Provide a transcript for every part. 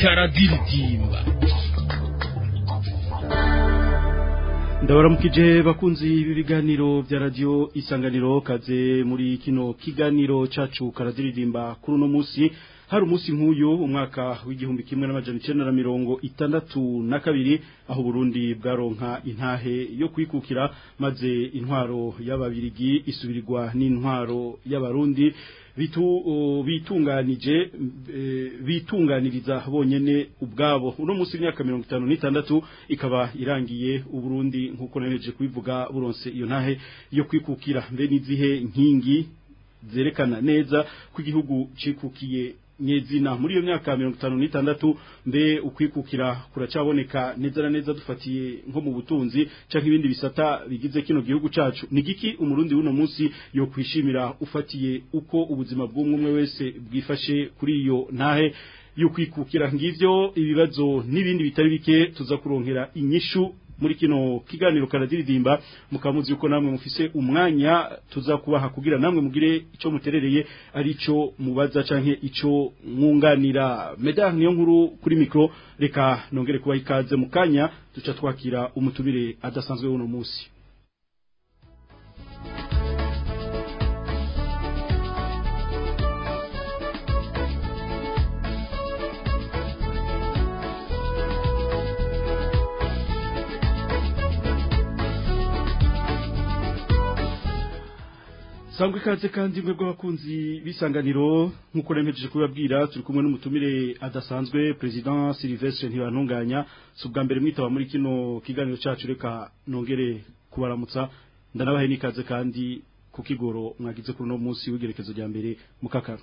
karadiridimba ndabaramukije bakunzi b'ibiganiro bya radiyo isanganiro kaze muri kino kiganiro cyacu karaziririmba kuri uno munsi hari umunsi nk'uyu umwaka w'igihumbi kimwe n'amajana icyenda na mirongo itandatu na kabiri aho Burundi bwaronka intahe yo kwikukira maze intwaro y'ababirigi isubirirwa n'intwaro y'abarundi bitunganije bitunganiriza e, bonyine ubwabo uno munsi imyaka mirongo itanu n'itandatu ikaba irangiye uburundi nk'uko naneje kubivuga buronse iyo ntahe yo kwikukira mbe n'izihe nkingi zerekana neza ko igihugu cyikukiye nyezina muri iyo myaka mirongo itanu n'itandatu mbe ukwikukira kuracyaboneka neza na neza dufatiye nko mu butunzi cyangwa ibindi bisata bigize kino gihugu cyacu ni giki umurundi w'uno munsi yo kwishimira ufatiye uko ubuzima bw'umwe wese bwifashe kuri iyo ntahe yo kwikukira ngivyo ibibazo n'ibindi bitari bike tuza kurongera inyishu muri kino kiganiro karadiridimba mukamuzi yuko namwe mufise umwanya tuzakubaha kugira namwe mugire icyo muterereye ari cyo mubaza canke icyo mwunganira medal niyo nkuru kuri micro reka nongere kuba ikaze mu kanya duca twakira umutumire adasanzwe w'uno munsi sangwa ikaze kandi mwe bw'abakunzi b'isanganiro nk'uko remereje kubibabwira turi kumwe n'umutumire adasanzwe perezida silivesitire ntibantunganya si ubwa mbere mwitaba muri kino kiganiro cyacu reka nongere kubaramutsa ndanabahe n'ikaze kandi ku kigoro mwagize kuri uno munsi w'igerekezo rya mbere mu kakaro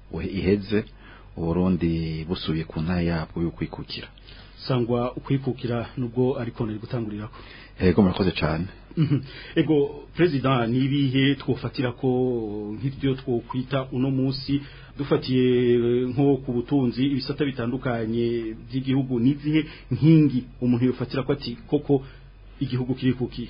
iheze uburundi busubiye ku ntara yabwo yo kwikukira sangwa ukwikukira nubwo ariko nari gutangurira ko yego murakoze cyane mhm. ego perezida nibihe twofatira ko nk'ibyo twokwita uno munsi dufatiye eh, nko ku butunzi ibisata bitandukanye by'igihugu n'izihe nkingi umuntu yofatira ko ati koko igihugu kirikukiye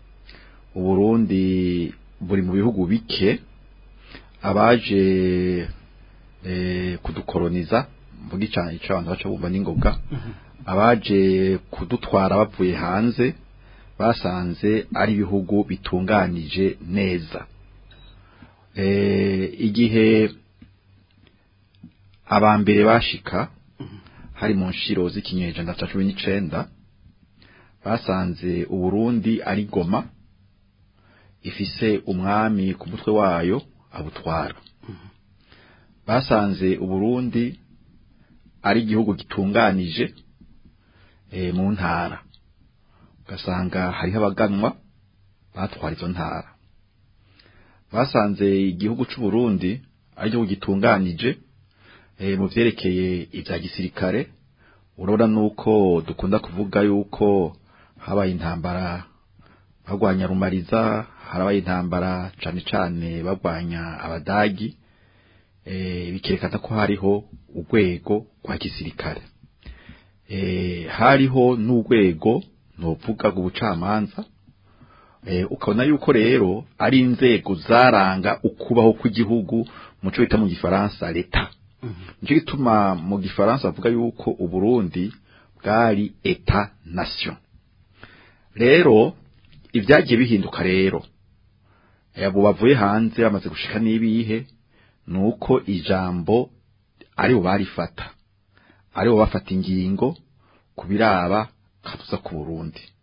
uburundi buri mu bihugu bike abaje eh, kudukoroniza mvuga icyaha icyo abantu baca bumva n'ingoga abaje kudutwara bavuye hanze basanze ari ibihugu bitunganije neza eh, igihe abambere bashika hari mu nshiro z'ikinyejana cya cumi n'icyenda basanze uburundi ari goma ifise umwami ku mutwe wayo abutwara basanze uburundi ari igihugu gitunganije eh, mu ntara ugasanga hariho abaganwa batwara izo ntara basanze igihugu cy'u Burundi ari igihugu gitunganije eh, mu byerekeye ibya gisirikare urabona nuko dukunda kuvuga yuko habaye intambara barwanya rumariza harabaye intambara cyane cyane barwanya abadagi Eh, bikerekana ko hariho urwego rwa gisirikare eh, hariho n'urwego ntuvuga ngo ubucamanza eh, ukabona yuko rero ari inzego zaranga ukubaho kw'igihugu mu cyo bita mu gifaransa leta mm-hmm. nicyo gituma mu gifaransa bavuga yuko uburundi bwari eta nasiyo rero ibyagiye bihinduka rero abo bavuye hanze bamaze gushika n'ibihe nuko ijambo ari barifata ari bafata ingingo ku biraba kabuza ku Burundi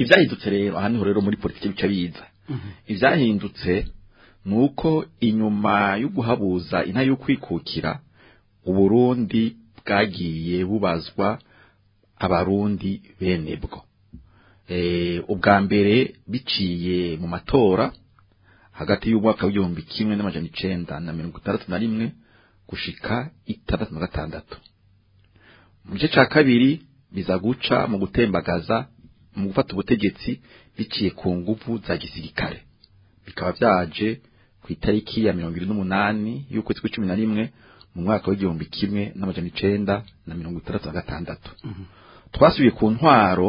ibyahindutse rero aha niho rero muri politiki bica biza mm-hmm. ibyahindutse ni uko inyuma yo guhabuza inka yo kwikukira uburundi bwagiye bubazwa abarundi bene bwo eh, ubwa mbere biciye mu matora hagati y'umwaka w'igihumbi kimwe n'amajana icenda na mirongo itandatu na rimwe gushika itandatu na gatandatu mu gice cya kabiri biza guca mu gutembagaza mu gufata ubutegetsi biciye ku ngufu za gisirikare bikaba byaje ku itariki ya mirongo irindwi n'umunani y'ukwezi kw'icumi na rimwe mu mwaka w'igihumbi kimwe n'amajana icenda na mirongo itandatu na gatandatu mhm. twasubiye ku ntwaro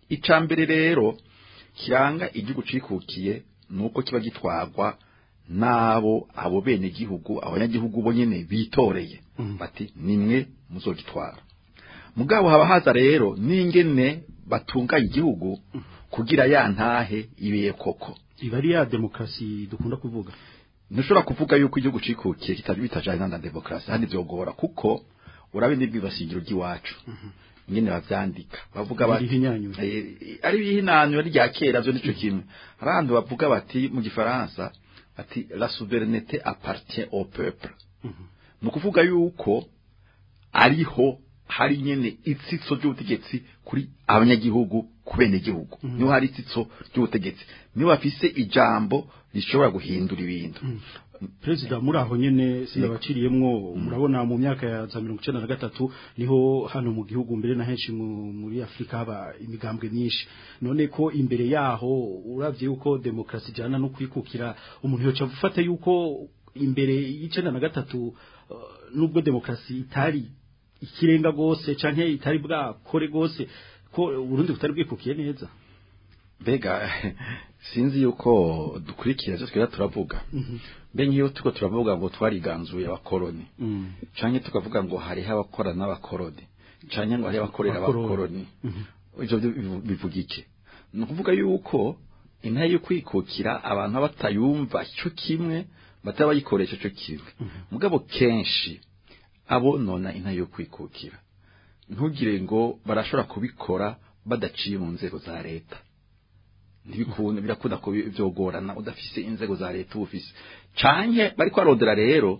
ica mbere rero kiranga igihugu cikukiye nuko kiba gitwagwa n'abo abo benegihugu abanyagihugu bo nyene bitoreye mm. bati nimwe muzogitwara mugabo haba haza rero n'ingene batunganya igihugu mm. kugira ya ntahe ibeye koko iba ari ya demokarasi dukunda kuvuga ntushobora kuvuga yuko igihugu cikukiye kitaje bitajanye na demokarasi kandi vyogora kuko urabe n'ibwibashingiro by’iwacu mm-hmm. nyene bavyandika bavuga bati eh, eh, ari ibihinanyura rya kera vyo nicyo kimwe hari abantu bavuga bati mu gifaransa ati la souverinete apartient au peuple ni mhm. yuko ariho hari nyine itsitso ry'ubutegetsi kuri abanyagihugu ku benegihugu mhm. niho hari itsitso ry'ubutegetsi niba bafise ijambo rishobora guhindura ibintu mhm. perezida muri aho nyene sinabaciriyemwo mm. murabona mu myaka ya 1993 niho hano mu gihugu mbere na henshi muri Afrika aba imigambwe nyinshi. none ko imbere yaho uravye yuko demokrasi jana no kwikukira umuntu yoca afata yuko imbere y'icenda na gatatu uh, nubwo demokrasi itari ikirenga gose canke itari kore gose ko urundi butari bwikukiye neza mbega sinzi yuko dukurikira ibyo twira turavuga mbega mhm. iyo turi turavuga ngo twariganzuye abakoroni mm. cyangwa tukavuga ngo hariho abakora n'abakoroni cyangwa ngo hariho abakorera abakoroni ibyo mhm. bivuga iki ni ukuvuga yuko intare yo kwikukira abantu batayumva cyo kimwe bataba bayikoresha cyo kimwe mhm. mugabo kenshi abo nona intare yo kwikukira ntugire ngo barashobora kubikora badaciye mu nzego za leta ntibikunde birakunda ko byogorana udafise inzego za leta ubufise canke bari kwarondera rero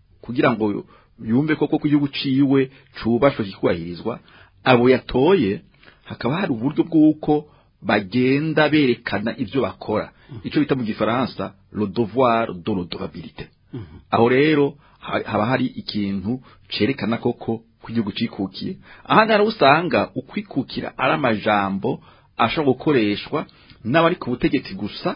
kugira ngo yumve koko ko igihugu ciwe cubashwe kikubahirizwa abo yatoye hakaba hari uburyo bw'uko bagenda berekana ibyo bakora mm-hmm. icyo bita mu gifaransa le devoir de mm-hmm. aho rero haba hari ikintu cerekana koko ko igihugu cikukiye ahandi usanga ukwikukira ari amajambo ashobora gukoreshwa n'abari ku butegetsi gusa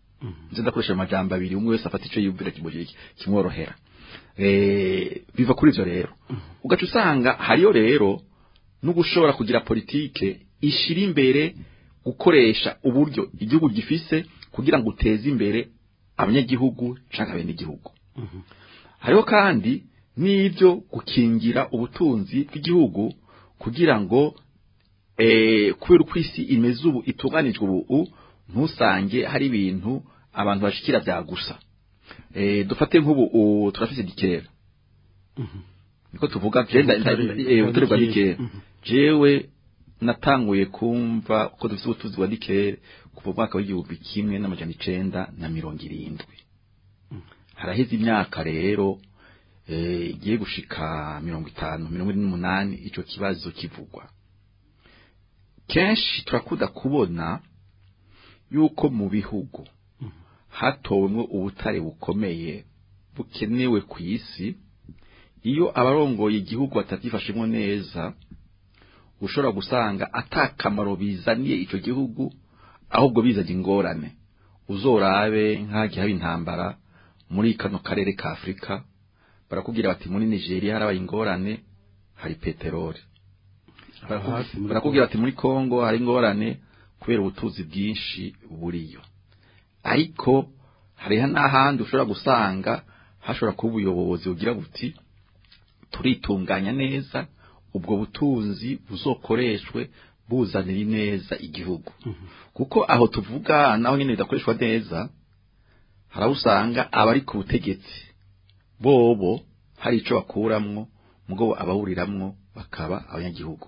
mhm. nzi ndakoresha amajambo abiri umwe wese afata icyo yumvira kimworohera eh, biva kuri ibyo rero mhm. ugaca usanga hariyo rero no gushobora kugira politike ishyira imbere gukoresha uburyo igihugu gifise kugira ngo uteze imbere abanyagihugu cyangwa bene igihugu mhm. hariho kandi n'ibyo gukingira ubutunzi bw'igihugu kugira ngo eh, kubera uko isi imeze ubu itunganijwe ubu ntusange hari ibintu abantu bashikira gusa eh, dufate nk'ubu turafite dikera mhm. niko tuvuga jenda ubutare eh, bwa dikera mhm. jewe natanguye kumva uko dufite ubutuzi wa dikere kuva umwaka w'igihumbi kimwe n'amajana icenda na mirongo irindwi haraheze imyaka rero eh, igiye gushika mirongo itanu mirongo ine n'umunani icyo kibazo kivugwa kenshi turakunda kubona yuko mu bihugu hatowemo ubutare bukomeye bukenewe ku isi iyo abarongoye igihugu batabyifashemo neza ushobora gusanga atakamaro bizaniye icyo gihugu ahubwo bizanye ingorane uzorabe nk'agiye haba intambara muri kano karere ka afurika barakubwira bati muri nigeria harabaye ingorane hari peteroli barakubwira bati muri congo hari ingorane kubera ubutuzi bwinshi buriyo ariko hariho n'ahandi ushobora gusanga hashobora kuba ubuyobozi bugira buti turitunganya neza ubwo butunzi buzokoreshwe buzanira ineza igihugu mhm. kuko aho tuvuga naho nyine bidakoreshwa neza harabusanga abari ku butegetsi bobo hari icyo bakuramwo ubwo abahuriramwo bakaba abanyagihugu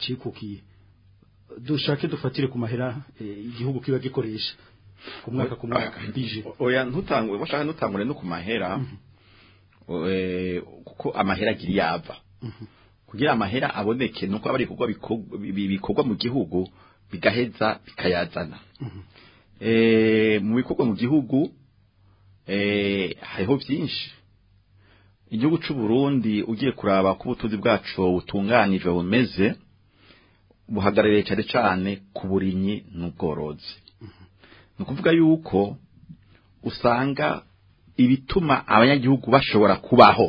cikukiye dushake dufatire ku mahera eh, igihugu kiba gikoresha ku mwaka ku mwaka oya ntutangure bashaka ntutangure no ku mahera mhm. kuko amahera agiriye yava mhm. kugira amahera aboneke nuko aba ari ibikorwa mu gihugu bigaheza bikayazana mhm. eh, mu bikorwa mu gihugu eh, hariho byinshi igihugu cy'u Burundi ugiye kuraba ko ubutunzi bwacu butunganije bumeze buhagarariye cyane cyane ku burimyi n'ubworozi mhm. ni ukuvuga yuko usanga ibituma abanyagihugu bashobora kubaho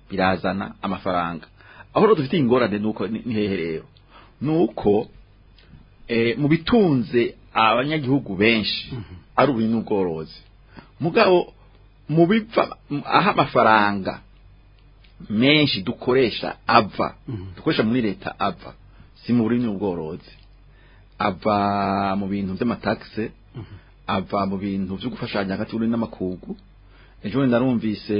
birazana amafaranga aho rero dufite ingorane nuko ni hehe rero nuko eh, mu bitunze abanyagihugu benshi mhm. ari uburimwe n'ubworozi mugabo mu bipfa aho amafaranga menshi dukoresha ava mhm. dukoresha muri leta ava si mu burimwe n'ubworozi ava mu bintu by'amatagisi mhm. ava mu bintu byo gufashanya hagati y'ururimi n'amakungu ejo bundi narumvise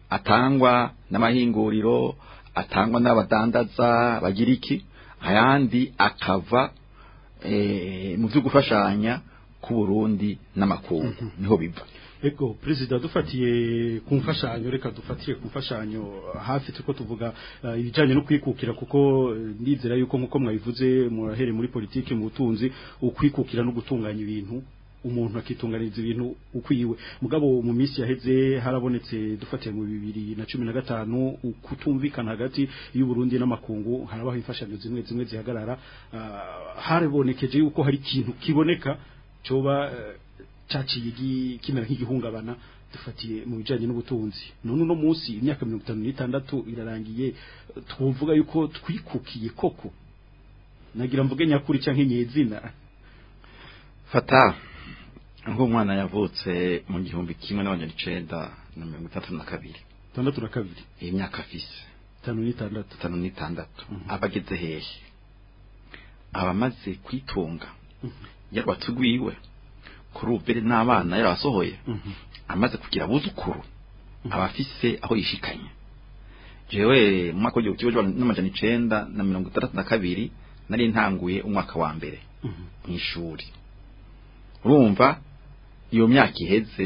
atangwa n'amahinguriro atangwa n'abadandaza bagira iki ayandi akava eh, mu byo gufashanya k'uburundi n'amakungu mhm. niho biva ego perezida dufatiye ku reka dufatiye kumfashanyo hafi turi tuvuga eh, ibijyanye no kwikukira kuko eh, ndizera yuko nk'uko mwabivuze murahere muri politiki mu butunzi ukwikukira no gutunganya ibintu umuntu akitunganiriza ibintu ukwiwe mugabo mu minsi yaheze harabonetse dufatiye mu bibiri na cumi na gatanu kutumvikana hagati y'uburundi n'amakungu harabaho imfashanyo zimwe zimwe zihagarara ah, harabonekeje yuko hari ikintu kiboneka cyoba eh, caciye kimera nk'igihungabana dufatiye mu bijanye n'ubutunzi none no munsi imyaka mirongo itanu n'itandatu irarangiye twovuga yuko twikukiye koko nagira mvuge nyakuri canke nyezina fata ngo umwana yavutse mu gihumbi kimwe n'abanyarwanda na mirongo itatu na kabiri itandatu na kabiri iyi myaka afise itanu n'itandatu itanu n'itandatu mhm. aba ageze hehe aba amaze kwitunga mhm. yarwatsi rwiwe kuri ubere n'abana yarasohoye mhm. amaze kugira abuzukuru aba afise aho yishikanye jewe mu mwaka w'igihumbi kimwe n'amajana icenda na mirongo itandatu na kabiri nari ntanguye umwaka wa mbere mu ishuri urumva iyo myaka iheze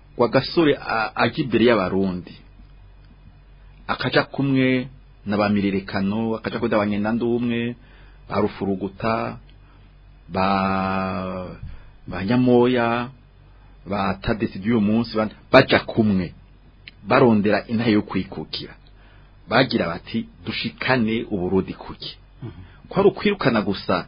wa gasore ajya imbere y'abarundi akajya kumwe na ba mirerekano akajya kumwe n'abanyendandu umwe ba rufuruguta ba nyamoya ba by'uyu munsi bajya kumwe barondera intare yo kwikukira bagira bati dushikane uburundi kuki mhm. ko ari ukwirukana gusa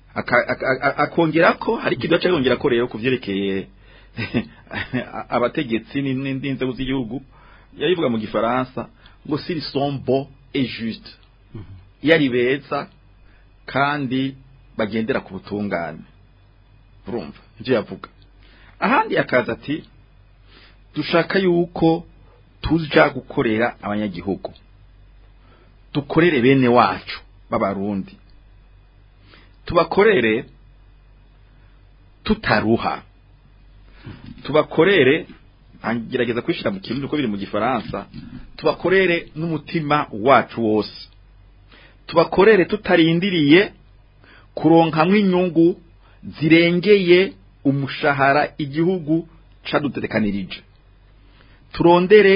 akongera ko hari ikintu cyo yongera ko rero ku byerekeye abategetsi n'inzego z'igihugu yabivuga mu gifaransa ngo siri sombo et juste mhm. yari beza kandi bagendera ku butungane urumva ibyo yavuga ahandi akaza ati dushaka yuko tuja gukorera abanyagihugu dukorere bene wacu b'abarundi tubakorere tutaruha tubakorere ngerageza kwishyira mu kirundi uko biri mu gifaransa tubakorere n'umutima wacu wose tubakorere tutarindiriye kuronkamwo nk’inyungu zirengeye umushahara igihugu caduterekanirije turondere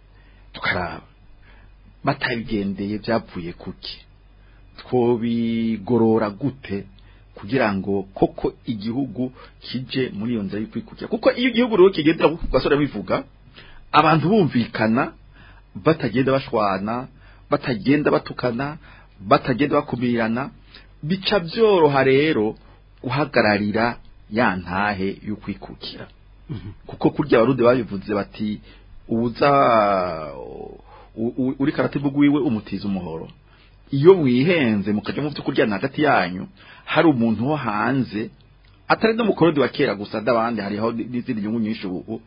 tukaraba batabigendeye byapfuye kuki twobigorora gute kugira ngo koko igihugu kije muri iyo nzira y'ukwikukira kuko iyo igihugu rero kigendera ku gasore bivuga abantu bumvikana batagenda bashwana batagenda batukana batagenda bakumirana bica byoroha rero guhagararira ya ntahe y'ukwikukira mhm. kuko kurya abarundi babivuze bati ubuza uri karate bw'iwe umutiza umuhoro iyo mwihenze mukajya mufite na’ hagati yanyu hari umuntu wo hanze atari n'umukorodi wa kera gusa ndabandi hariho n'izindi nyungu nyinshi ubu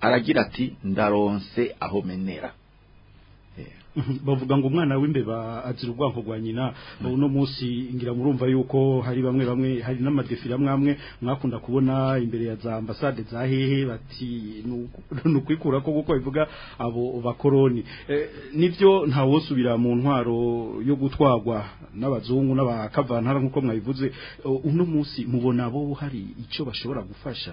aragira ati ndaronse aho menera bavuga ngo umwana w'imbeba azira ubwanko bwa nyina hmm. uno munsi ngira murumva yuko hari bamwe bamwe hari n'amadefira amwe mwakunda kubona imbere ya za ambasade za hehe bati ni ukwikura ko kuko bivuga abo bakoloni. E, nibyo ntawosubira mu ntwaro yo gutwagwa n'abazungu n'abakavantara nk'uko mwabivuze uno munsi mubona abo buhari icyo bashobora gufasha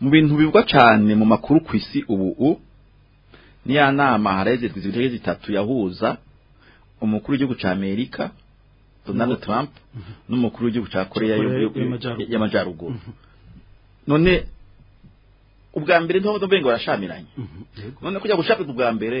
mu bintu bivugwa cyane mu makuru ku isi ubu niya nama harahezerwa izi ndege zitatu yahuza umukuru w'igihugu cya amerika donald trump mm-hmm. n'umukuru w'igihugu cya korea y'amajyaruguru mm-hmm. none ubwa mbere niho mbere ngo barashamiranye mm-hmm. none kujya gushaka ubwa mbere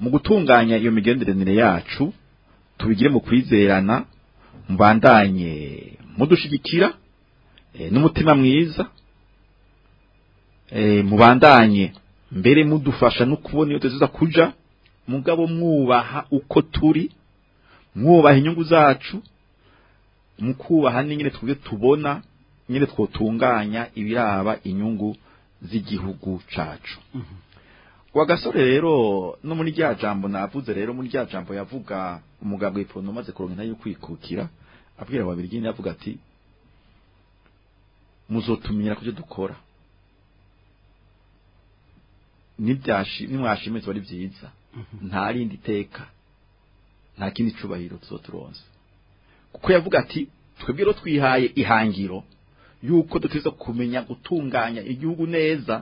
mu gutunganya iyo migenderanire yacu tubigire mu kwizerana mbandanye mudushyigikira eh, n'umutima mwiza eh, mubandanye mbere mudufasha no kubona iyo tuziza kuja mugabo mwubaha uko turi mwubaha inyungu zacu mu kubaha n'ingene twebwe tubona nyine twotunganya ibiraba inyungu z'igihugu cacu mhm. wa gasore rero no muri rya jambo navuze rero muri rya jambo yavuga umugabo ipono umaze kuronka yo kwikukira abwira ababirigi yavuga ati muzotumenyera kubyo dukora nimwashimirwa ari byiza mm-hmm. nta rindi iteka nta kindi cyubahiro turonze kuko yavuga ati twebwe rero twihaye ihangiro yuko duteza kumenya gutunganya igihugu neza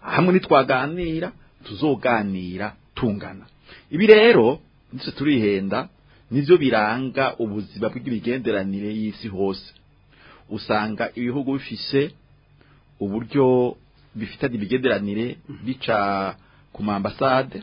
hamwe nitwaganira tuzoganira tungana ibi rero ndetse turihenda nibyo biranga ubuzima bw'imigenderanire y'isi hose usanga ibihugu bifise uburyo bifite ibigenderanire mm-hmm. bica ku mambasade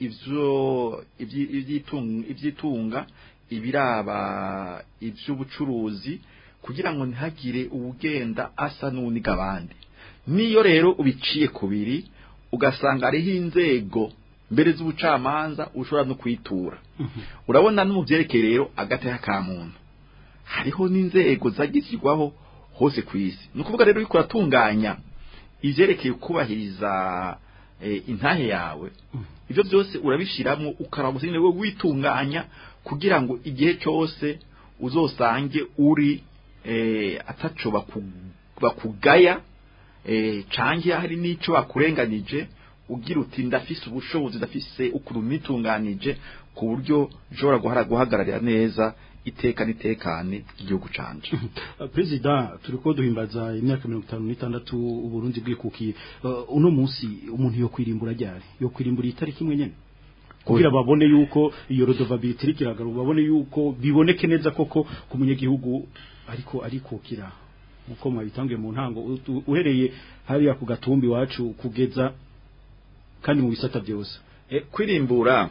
ivyo ivyitunga ibiraba ivy'ubucuruzi kugira ngo ntihagire ubugenda asa n'uniga abandi niyo rero ubiciye kubiri ugasanga ariho inzego mbere z'ubucamanza ushobora no kwitura mhm. urabona no mu byerekeye rero agateha ka muntu hariho n'inzego zagishyirwaho hose ku isi ni ukuvuga rero uriko kuratunganya ivyerekeye kubahiriza Eh, intahe yawe ibyo byose urabishyiramo ukaramusa nyine wowe witunganya kugira ngo igihe cyose uzosange uri eh, ataco bakugaya eh, cange hari n'icyo bakurenganyije ugira uti ndafise ubushobozi ndafise ukuntu nitunganije ku buryo ushobora guhagararira neza iteka n'itekane ry'igihugu canje perezida turiko duhimbaza imyaka mirongo itanu n'itandatu uburundi bwikukiye uh, uno munsi umuntu yo kwirimbura ryari yo kwirimbura itariki imwe nyene kugira babone yuko iyo rodovability iriko babone yuko biboneke neza koko ku munyagihugu ariko arikukira uko mwabitanguye mu ntango uhereye hariya ku gatumbi wacu kugeza kandi mu bisata byose eh, kwirimbura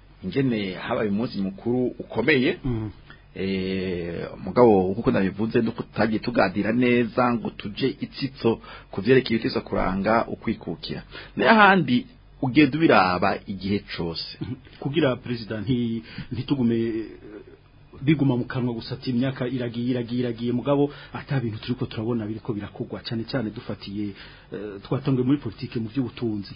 ingene habaye umunsi mukuru ukomeye mm. eh, mugabo kuko nabivuze nuko tutagiye tuganira neza ngo tuje itsitso ku byerekeye ibiteza kuranga ukwikukira n'ahandi ugenda ubiraba igihe cyose mm-hmm. kugira perezida ntitugume eh, biguma mu kanwa gusa ati imyaka iragiye iragiye iragiye mugabo atabintu turi ko turabona biriko birakugwa cyane cyane dufatiye eh, twatangwe muri politike mu by'ubutunzi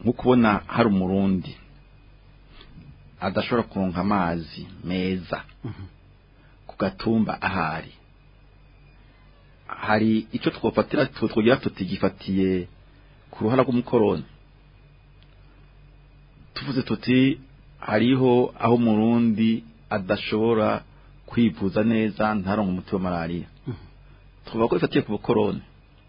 nko kubona hari umurundi adashobora kuronka amazi meza mhm. ku gatumba ahari hari icyo twafatira tuti gifatiye ku ruhara rw'umukoroni tuvuze tuti hariho aho umurundi adashobora kwivuza neza ntaronke umuti wa malariya mhm. twavuga ko bifatiye ku bukoroni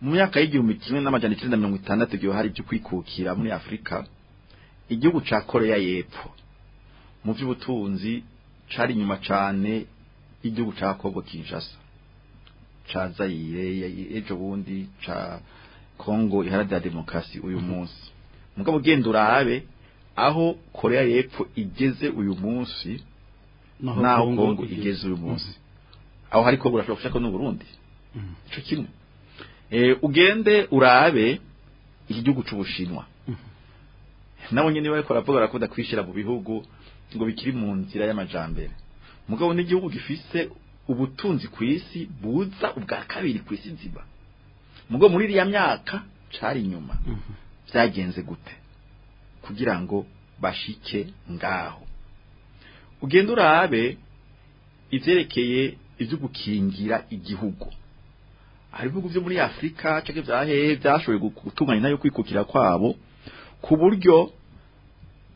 mu myaka y'igihumbi kimwe n'amajyana icyenda mirongo itandatu igihe hari ibyo kwikukira muri afurika igihugu cya koreya y'epfo mu by'ubutunzi cari inyuma cane igihugu ca Kongo Kinshasa ca Zaire ejo bundi ca Kongo iharanira demokarasi uyu mhm. munsi mugabo ugenda urabe aho Korea y'Epfo igeze uyu munsi naho Kongo igeze uyu munsi mhm. aho hari Kongo urashobora gushaka n'u Burundi mhm. ico kimwe eh ugende urabe igihugu c'ubushinwa nabo nyene bariko baravuga barakunda kwishira mu bihugu ngo bikiri mu nzira y'amajambere mugabo n'igihugu gifise ubutunzi ku isi buza ubwa kabiri ku isi nziba mugabo muri iriya myaka cari inyuma byagenze mhm. gute kugira ngo bashike ngaho ugenda urabe ibyerekeye ivyo gukingira igihugu hari ibihugu vyo muri Afrika cyangwa vyahe vyashoboye gutunganya nayo kwikukira kwabo ku buryo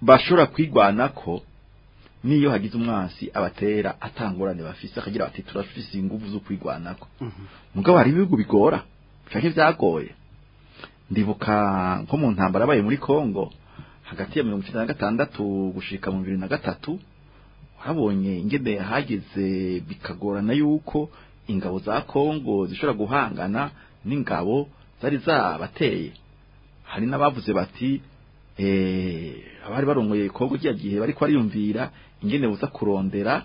bashobora kwigwana ko n'iyo hagize umwansi abatera atangorane bafise akagira ati turafise ingufu zo kwigwanako mhm. mugabo hari ibihugu bigora canke byagoye ndibuka nko mu ntambara abaye muri Kongo hagati ya mirongo icyenda na gatandatu gushika mu bibiri na gatatu habonye ingene hageze bikagorana yuko ingabo za Kongo zishobora guhangana n'ingabo zari zabateye hari n'abavuze bati eh, abari barongoye kongo gihe bari ko bariyumvira ingene buza kurondera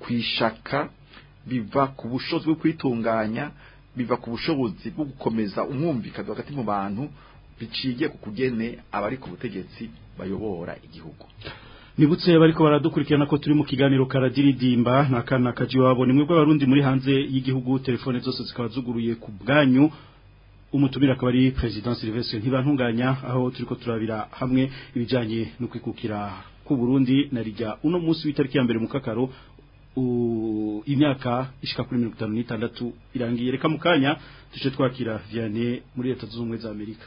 ku ishaka biva ku bushobozi bwo kwitunganya biva ku bushobozi bwo gukomeza umwumvikano hagati mu bantu biciye ku kugene abari ku butegetsi bayobora igihugu nibutse bariko baradukurikirana ko turi mu kiganiro karadiridimba nakana kaji wabo nimwe bw'abarundi muri hanze y'igihugu telefone zose zikaba zuguruye ku bwanyu umutumira akaba ari president Sylvestre ntibantunganya aho turiko turabira hamwe ibijanye no kwikukira ku Burundi na rijya uno munsi w'itariki ya mbere mu kakaro imyaka ishika kuri 56 irangiye reka mukanya tuje twakira Vianney muri leta Zumwe za Amerika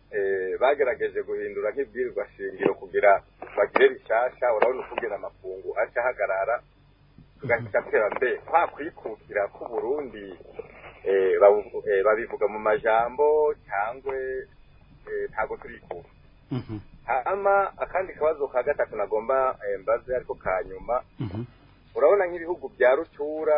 Eh, bagerageje guhindura nk'ibwirirwa shingiro kugira bagire rishasha urabona ukubwira amafungu aca ahagarara tugahita tera mbe kwa kwikukira k'uburundi eh, eh, babivuga mu majambo cyangwa ntabwo turikuka mhm. hama akandi kabazo ka gatatu nagomba mbaze ariko ka nyuma mhm. urabona nk'ibihugu bya rutura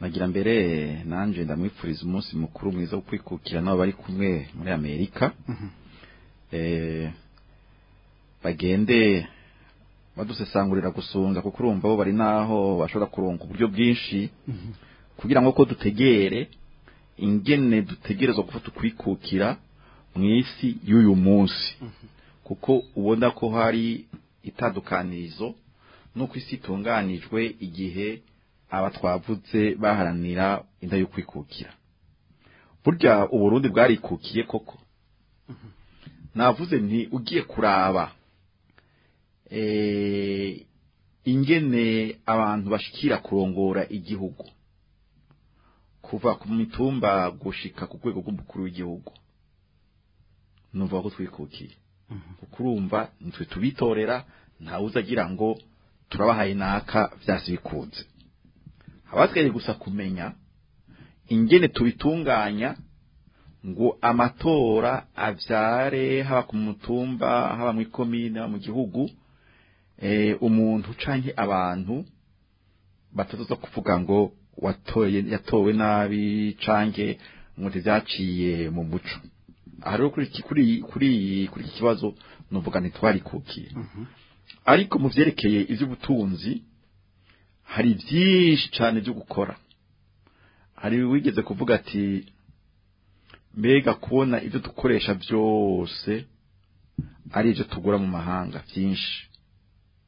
nagira mbere nanje ndamwifuriza umunsi mukuru mwiza wo kwikukira n'abo bari kumwe muri amerika mhm. eh, bagende badusesangurira gusonga kuko urumva bo bari naho bashobora kuronka uburyo bwinshi mhm. kugira ngo ko dutegere ingene dutegereza gufata ukwikukira mu isi y'uyu munsi mhm. kuko ubona ko hari itandukanirizo n'uko isi itunganijwe igihe aba twavutse baharanira inda yo kwikukira burya uburundi bwarikukiye koko mhm. navuze nti ugiye kuraba Eh, ingene abantu bashikira kurongora igihugu kuva ku mitumba gushika ku rwego rw'umukuru w'igihugu numva ko twikukiye kuko mhm. urumva nitwe tubitorera ntawuze agira ngo turabahaye naka byasi bikunze abasigaye gusa kumenya ingene tubitunganya ngo amatora abyare haba ku mutumba haba mu komine haba mu gihugu Eh, umuntu canke abantu batazoza kuvuga ngo watoye yatowe nabi canke umuti vyaciye mu muco hariho kuri kuri kuri kuri iki kibazo nuvuga ntitwari kukiye mhm. ariko mu byerekeye ivy'ubutunzi hari byinshi cyane byo gukora hari wigeze kuvuga ati mbega kubona ibyo dukoresha byose ari ibyo tugura mu mahanga byinshi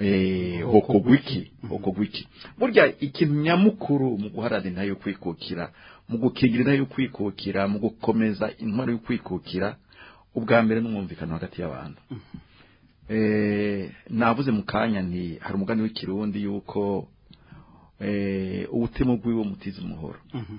eh, hoko gwiki burya ikintu nyamukuru mu guharanira yo kwikukira mu gukingirira yo kwikukira mu gukomeza intwaro yo kwikukira ubwa mbere n'umwumvikano hagati y'abantu mm-hmm. eh, navuze mu kanya nti hari umugani w'ikirundi yuko eh, ubutemu bw'iwe mutiza umuhoro mm-hmm.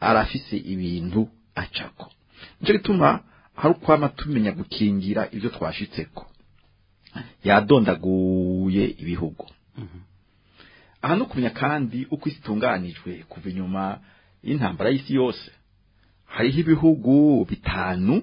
arafise ibintu acako nicyo gituma hari ukwama tumenya gukingira ibyo ko yadondaguye ibihugu mhm. aha no kumenya kandi uko isi itunganijwe kuva inyuma y'intambara y'isi yose hariho ibihugu bitanu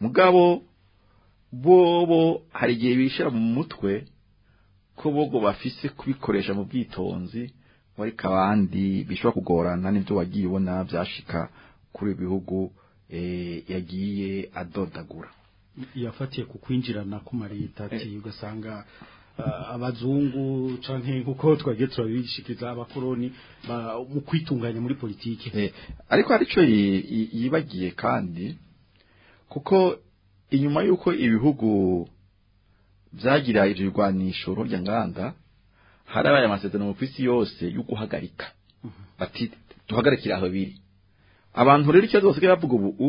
mugabo bobo hari igihe bishyira mu mutwe ko bogo bafise kubikoresha mu bwitonzi wari kabandi bishobora kugorana n'ibyo wagiye ubona byashika kuri ibi bihugu eh, yagiye adodagura yafatiye ku kwinjirana ku maritati eh. ugasanga Uh, abazungu canke nkuko twagiye turabishikiriza abakoroni mu kwitunganya muri politike eh, ariko harico yibagiye kandi kuko inyuma yuko ibihugu byagira ibyo birwanisho rya nganda harabaye amasezerano ku isi yose yo guhagarika mm-hmm. bati duhagarikira aho biri abantu rero ikibazo basigaye bavuga ubu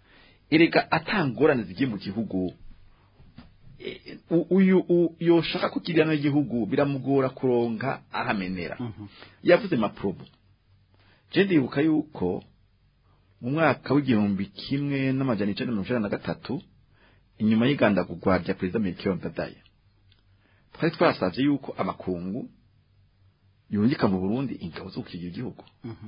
erega atangorane zigiye mu gihugu uyu yoshaka kukigana n'igihugu biramugora kuronka ahamenera mhm. yavuze maprobo jya ndibuka yuko mu mwaka w'igihumbi kimwe n'amajyana icyenda mirongo icyenda na gatatu inyuma y'igandagurwa rya perezida mirikiyo ndadaye twari twasabye yuko amakungu yungika mu burundi ingabo zo gukigira igihugu mhm.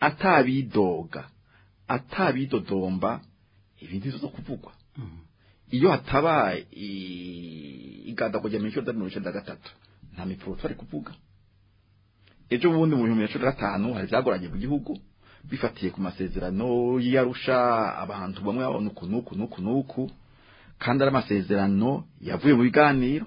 atabidoga atabidodomba ibindi zo kuvugwa mm-hmm. iyo hataba igandagurya mirongo icyenda mirongo icyenda na gatatu nta miporo turi kuvuga ejo bundi mu bihumbi bibiri na gatanu hari ibyagoranye mu gihugu bifatiye ku masezerano y'iyarusha abantu bamwe babona uku n'uku n'uku n'uku kandi ari amasezerano yavuye mu biganiro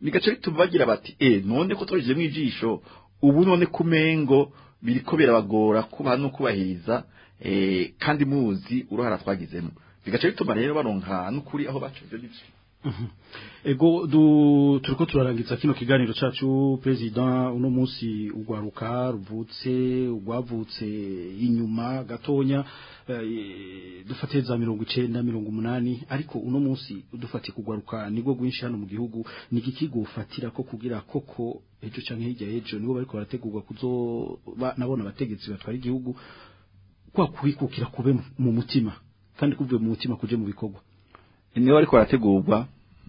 bigace bituma bagira bati e none ko twajijemo ijisho ubu none ku mengo biri ko birabagora kubaha no kubahiriza eh, kandi muzi uruhara twagizemo bigace bituma rero baronka n'ukuri aho bacunze n'ibyo Mhm. ego turiko turarangiza kino kiganiro cacu president uno munsi ugwaruka ruvutse ugwavutse inyuma gatonya eh, dufate za mirongo icenda mirongo umunani ariko uno munsi dufatiye kugwaruka nibwo gwinshi hano mu gihugu ni igiki ko kugira koko ejo canke hirya ejo nibo bariko barategurwa kuzoba nabona abategetsi batwara igihugu kwa kuhikukira kube mu mutima kandi kuvuye mu mutima kuje mu bikorwa niba ariko barategurwa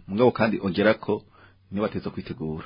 mugabo kandi ongera ko niba bateza kwitegura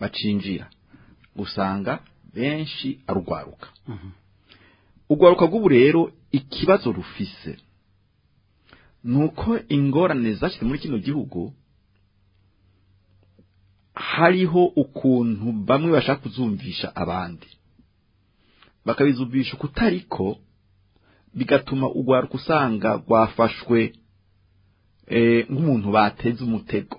bacinjira usanga benshi arugwaruka mhm. urwaruka rw'ubu rero ikibazo rufise ni uko ingorane zashyizwe muri kino gihugu hariho ukuntu bamwe bashaka kuzumvisha abandi bakabizumvisha ukutariko bigatuma urwaruka usanga rwafashwe eh, nk'umuntu bateze umutego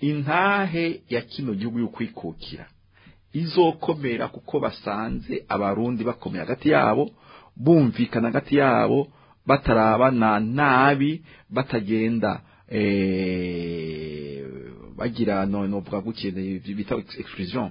intahe ya kino gihugu yo kwikukira izokomera kuko basanze abarundi bakomeye hagati yabo bumvikana hagati yabo batarabana nabi batagenda eh, bagira none uvuga bita exclusion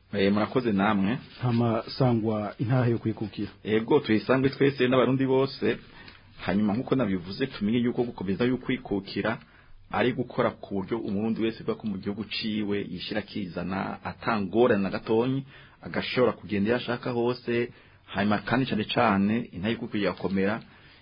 eh, murakoze namwe ntamasangwa intaha yo kwikukira yego tuyisangwe twese n'abarundi bose hanyuma nk'uko nabivuze tumenye yuko gukomeza y'ukwikukira ari gukora ku buryo umurundi wese uvuga ko mu gihugu ciwe yishyira akizana atangorana na gatonyi agashobora kugenda iyo ashaka hose hanyuma kandi cyane cyane intayikuku yakomera